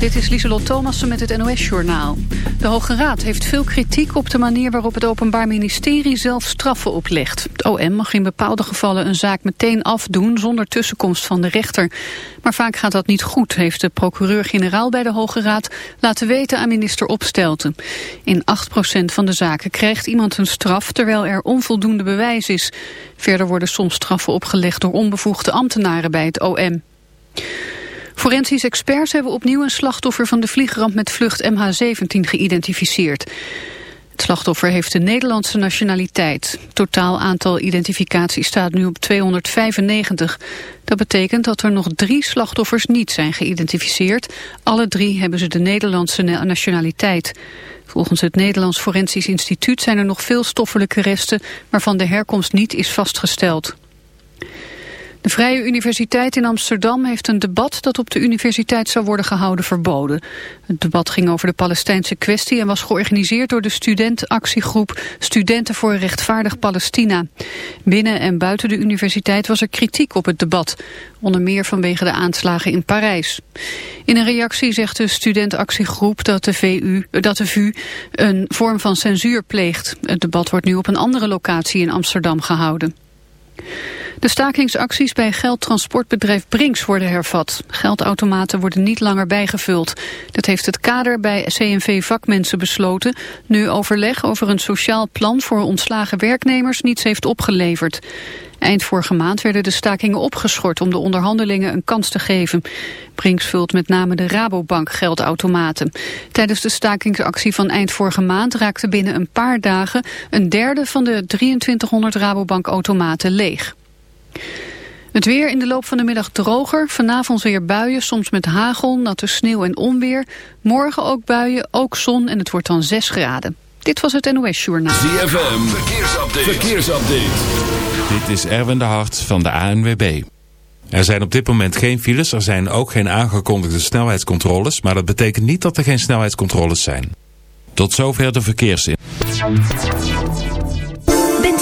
Dit is Lieselot Thomassen met het NOS-journaal. De Hoge Raad heeft veel kritiek op de manier waarop het Openbaar Ministerie zelf straffen oplegt. Het OM mag in bepaalde gevallen een zaak meteen afdoen zonder tussenkomst van de rechter. Maar vaak gaat dat niet goed, heeft de procureur-generaal bij de Hoge Raad laten weten aan minister Opstelten. In 8% van de zaken krijgt iemand een straf terwijl er onvoldoende bewijs is. Verder worden soms straffen opgelegd door onbevoegde ambtenaren bij het OM. Forensisch experts hebben opnieuw een slachtoffer van de vliegramp met vlucht MH17 geïdentificeerd. Het slachtoffer heeft de Nederlandse nationaliteit. Totaal aantal identificaties staat nu op 295. Dat betekent dat er nog drie slachtoffers niet zijn geïdentificeerd. Alle drie hebben ze de Nederlandse nationaliteit. Volgens het Nederlands Forensisch Instituut zijn er nog veel stoffelijke resten... waarvan de herkomst niet is vastgesteld. De Vrije Universiteit in Amsterdam heeft een debat dat op de universiteit zou worden gehouden verboden. Het debat ging over de Palestijnse kwestie en was georganiseerd door de studentenactiegroep Studenten voor Rechtvaardig Palestina. Binnen en buiten de universiteit was er kritiek op het debat, onder meer vanwege de aanslagen in Parijs. In een reactie zegt de studentenactiegroep dat de, VU, dat de VU een vorm van censuur pleegt. Het debat wordt nu op een andere locatie in Amsterdam gehouden. De stakingsacties bij geldtransportbedrijf Brinks worden hervat. Geldautomaten worden niet langer bijgevuld. Dat heeft het kader bij CNV Vakmensen besloten... nu overleg over een sociaal plan voor ontslagen werknemers niets heeft opgeleverd. Eind vorige maand werden de stakingen opgeschort om de onderhandelingen een kans te geven. Brinks vult met name de Rabobank geldautomaten. Tijdens de stakingsactie van eind vorige maand raakte binnen een paar dagen een derde van de 2300 Rabobank automaten leeg. Het weer in de loop van de middag droger. Vanavond weer buien, soms met hagel, natte sneeuw en onweer. Morgen ook buien, ook zon en het wordt dan 6 graden. Dit was het NOS Journaal. ZFM, verkeersupdate. verkeersupdate. Dit is Erwin de Hart van de ANWB. Er zijn op dit moment geen files, er zijn ook geen aangekondigde snelheidscontroles... maar dat betekent niet dat er geen snelheidscontroles zijn. Tot zover de verkeersin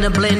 in a blend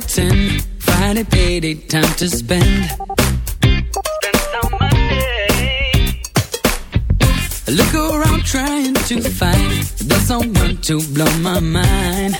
ten. Friday payday, time to spend. Spend some money. I look around trying to find the someone to blow my mind.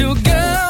you, girl.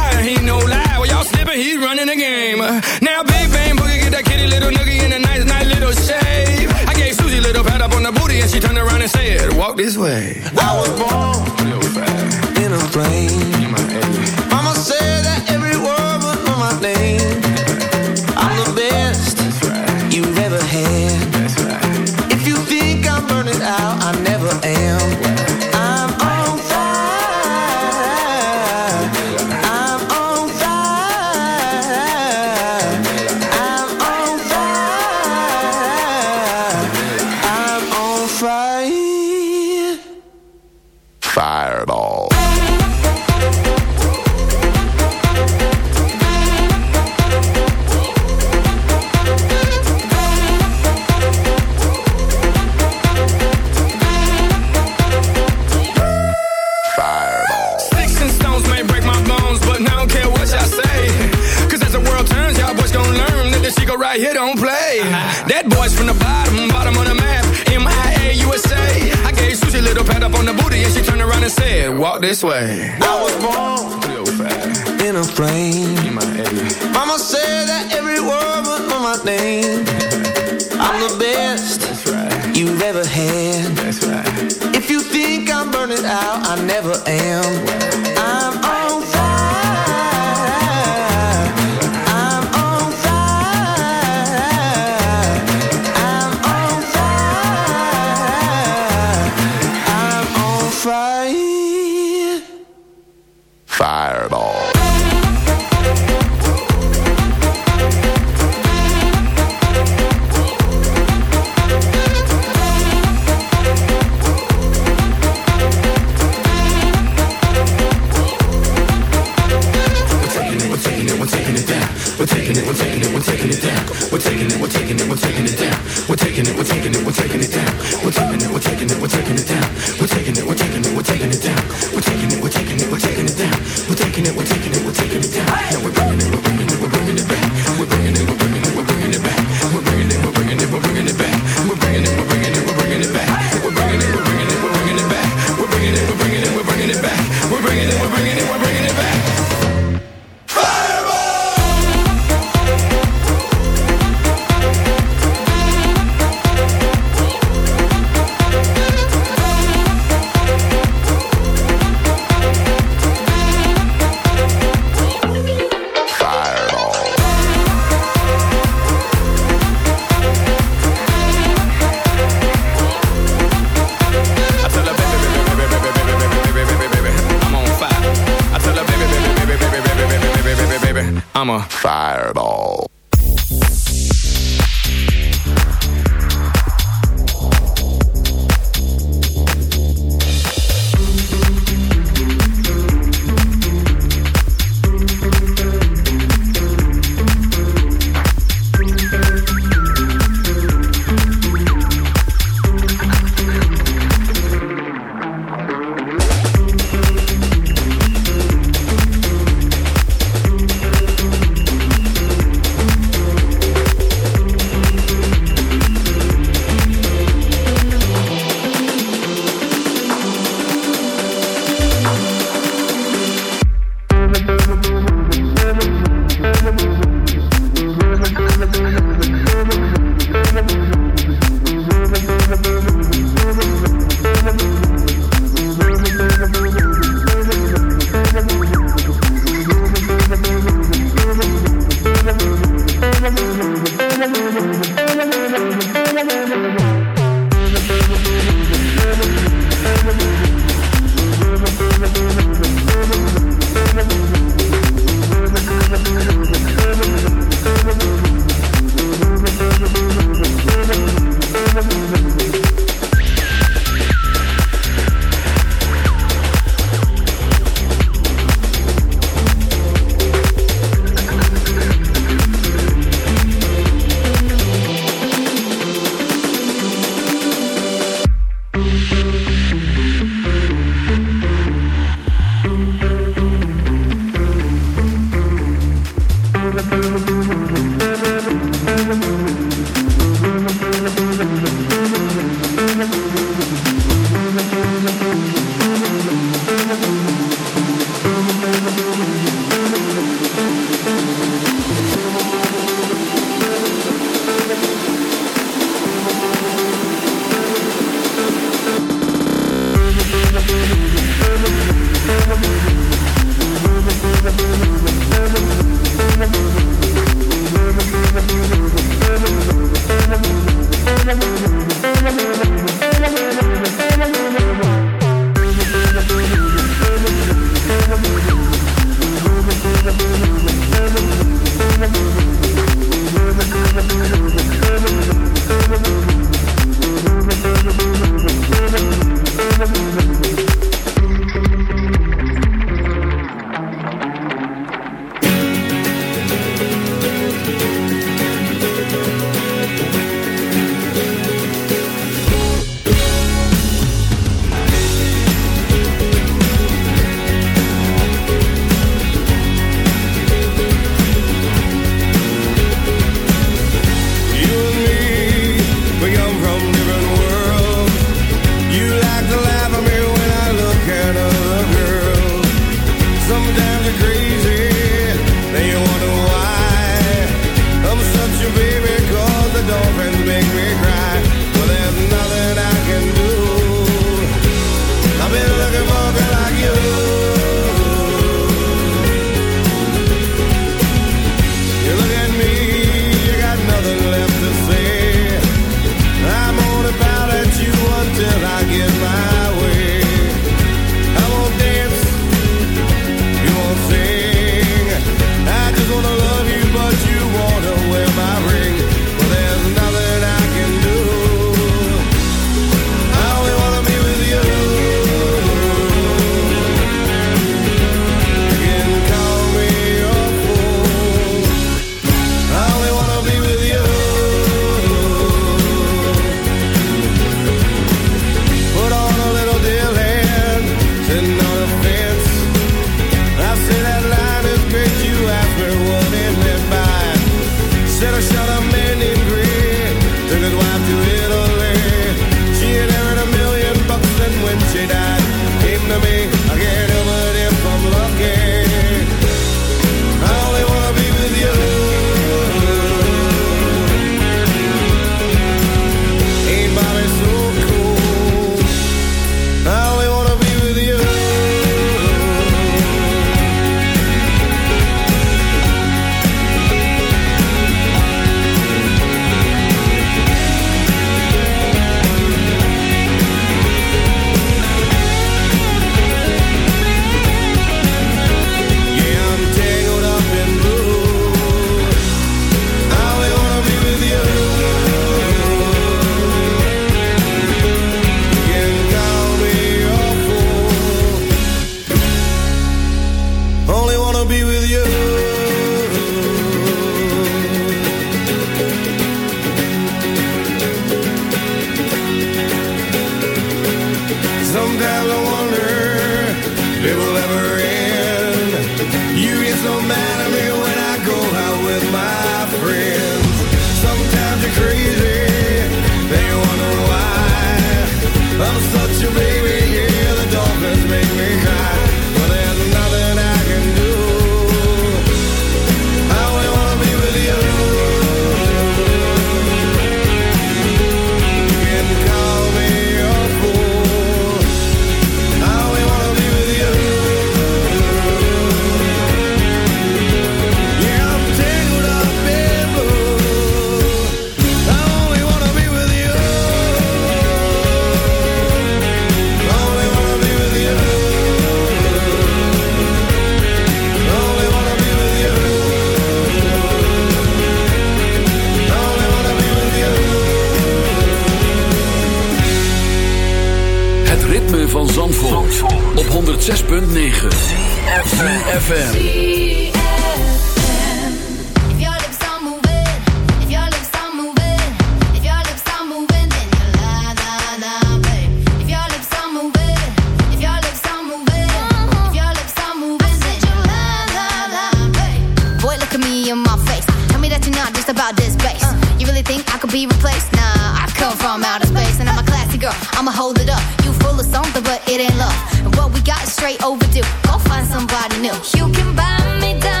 In my face. Tell me that you're not just about this bass. You really think I could be replaced? Nah, I come from outer space and I'm a classy girl. I'ma hold it up. You full of something, but it ain't love. And what we got is straight overdue. Go find somebody new. You can buy me diamond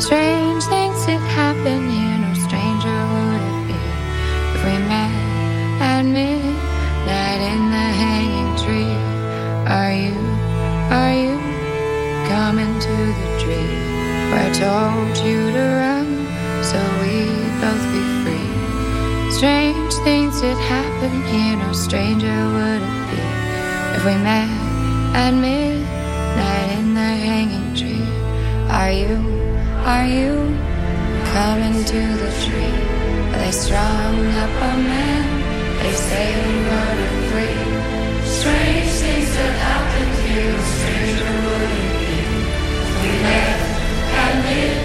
Strange things did happen here, no stranger would it be if we met at midnight in the hanging tree. Are you, are you coming to the tree where I told you to run so we'd both be free? Strange things did happen here, no stranger would it be if we met at midnight in the hanging tree. Are you, are you coming to the tree they strung up a man? They say who murdered three. Strange things that happened here, stranger would it be we met at midnight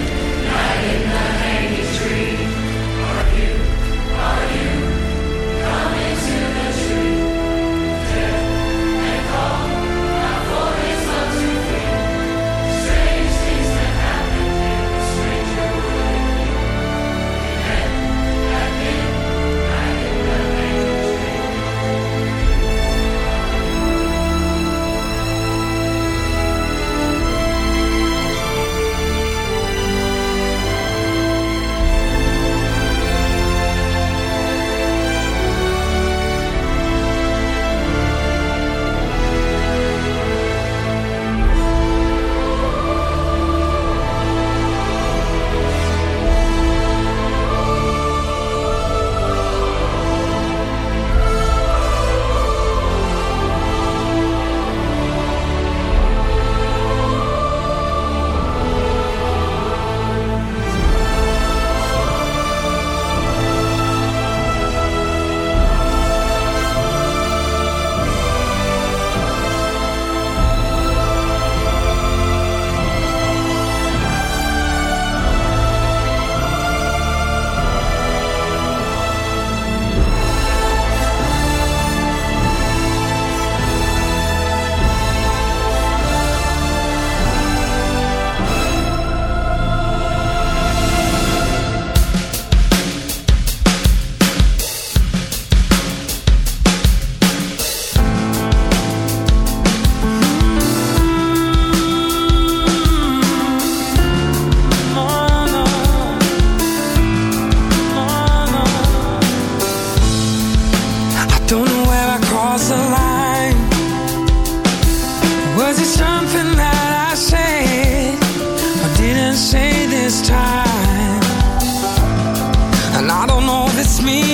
me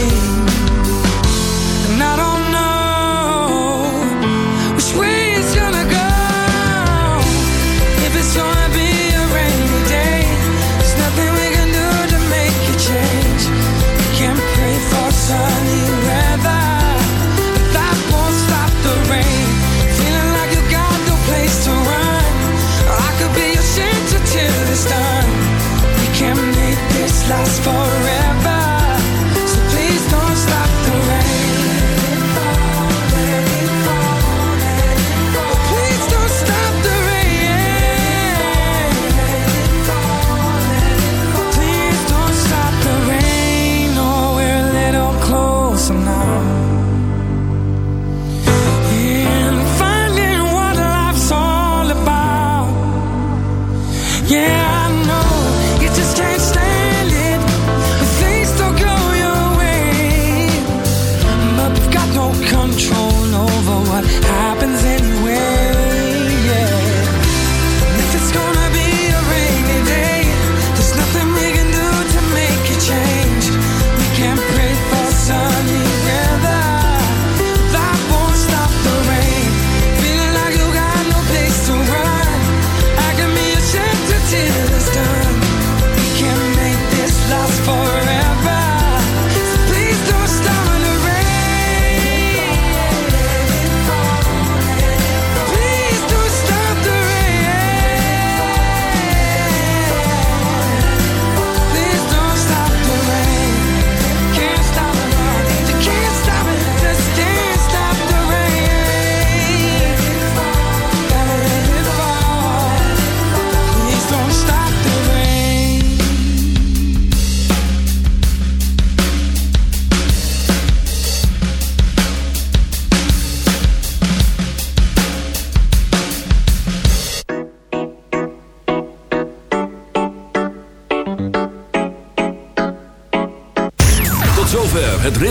last forever.